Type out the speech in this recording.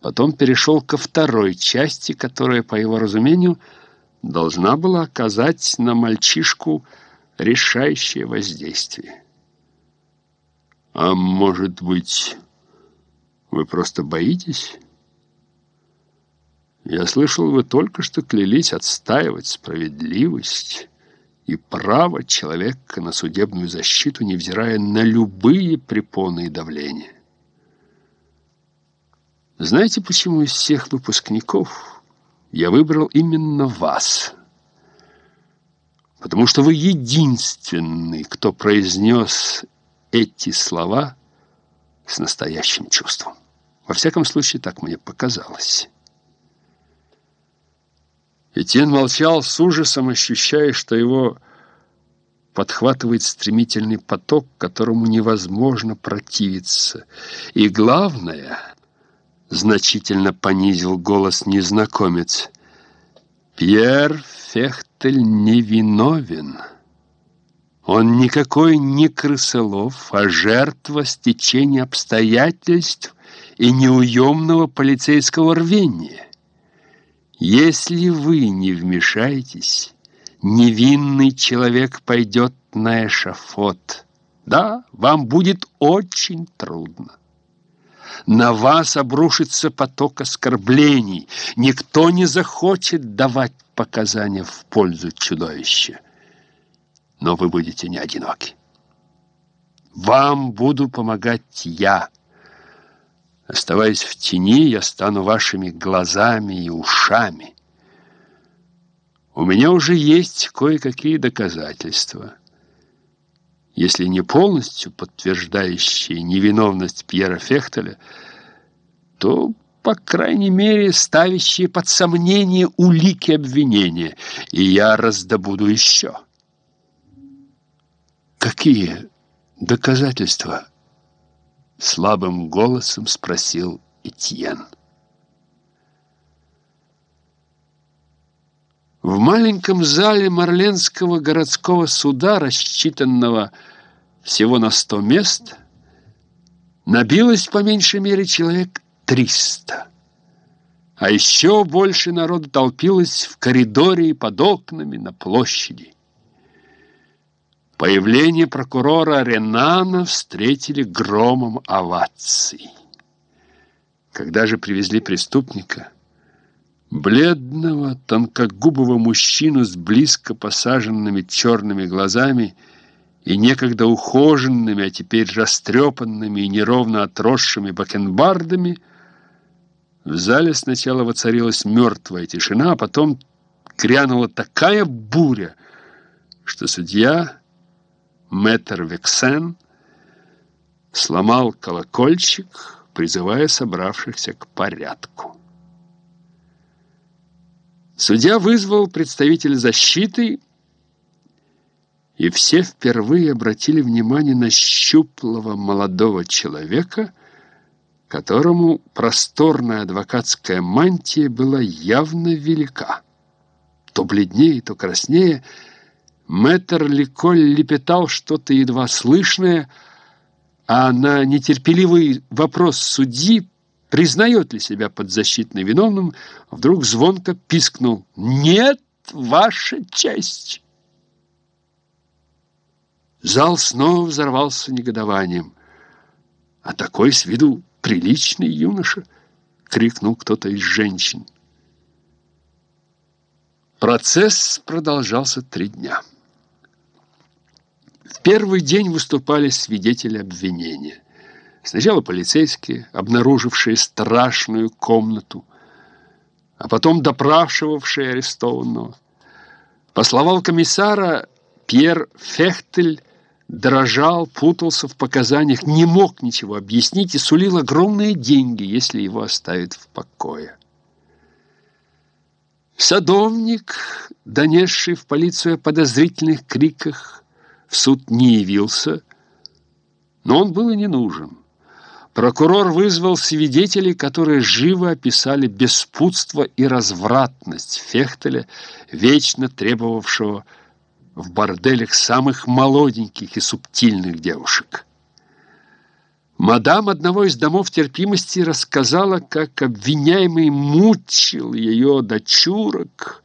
Потом перешел ко второй части, которая, по его разумению, должна была оказать на мальчишку решающее воздействие. «А может быть, вы просто боитесь?» «Я слышал, вы только что клялись отстаивать справедливость» и право человека на судебную защиту, невзирая на любые препоны и давления. Знаете, почему из всех выпускников я выбрал именно вас? Потому что вы единственный, кто произнес эти слова с настоящим чувством. Во всяком случае, так мне показалось. Этьен молчал с ужасом, ощущая, что его подхватывает стремительный поток, которому невозможно противиться. И главное, значительно понизил голос незнакомец, Пьер Фехтель невиновен. Он никакой не крысолов, а жертва стечения обстоятельств и неуемного полицейского рвения. Если вы не вмешаетесь, невинный человек пойдет на эшафот. Да, вам будет очень трудно. На вас обрушится поток оскорблений. Никто не захочет давать показания в пользу чудовища. Но вы будете не одиноки. Вам буду помогать я. Оставаясь в тени, я стану вашими глазами и ушами. У меня уже есть кое-какие доказательства. Если не полностью подтверждающие невиновность Пьера Фехтеля, то, по крайней мере, ставящие под сомнение улики обвинения, и я раздобуду еще. Какие доказательства? Слабым голосом спросил Этьен. В маленьком зале Марленского городского суда, рассчитанного всего на сто мест, набилось по меньшей мере человек триста. А еще больше народу толпилось в коридоре и под окнами на площади. Появление прокурора Ренана встретили громом оваций. Когда же привезли преступника, бледного, тонкогубого мужчину с близко посаженными черными глазами и некогда ухоженными, а теперь растрепанными и неровно отросшими бакенбардами, в зале сначала воцарилась мертвая тишина, а потом грянула такая буря, что судья мэтр Вексен сломал колокольчик, призывая собравшихся к порядку. Судья вызвал представителя защиты, и все впервые обратили внимание на щуплого молодого человека, которому просторная адвокатская мантия была явно велика. То бледнее, то краснее – Мэтр Ликоль лепетал что-то едва слышное, а на нетерпеливый вопрос судьи, признает ли себя подзащитно виновным, вдруг звонко пискнул «Нет, ваша честь!» Зал снова взорвался негодованием. «А такой с виду приличный юноша!» — крикнул кто-то из женщин. Процесс продолжался три дня. В первый день выступали свидетели обвинения. Сначала полицейские, обнаружившие страшную комнату, а потом допрашивавшие арестованного. По словам комиссара, Пьер Фехтель дрожал, путался в показаниях, не мог ничего объяснить и сулил огромные деньги, если его оставят в покое. Садовник, донесший в полицию о подозрительных криках, в суд не явился, но он был и не нужен. Прокурор вызвал свидетелей, которые живо описали беспутство и развратность Фехтеля, вечно требовавшего в борделях самых молоденьких и субтильных девушек. Мадам одного из домов терпимости рассказала, как обвиняемый мучил ее дочурок,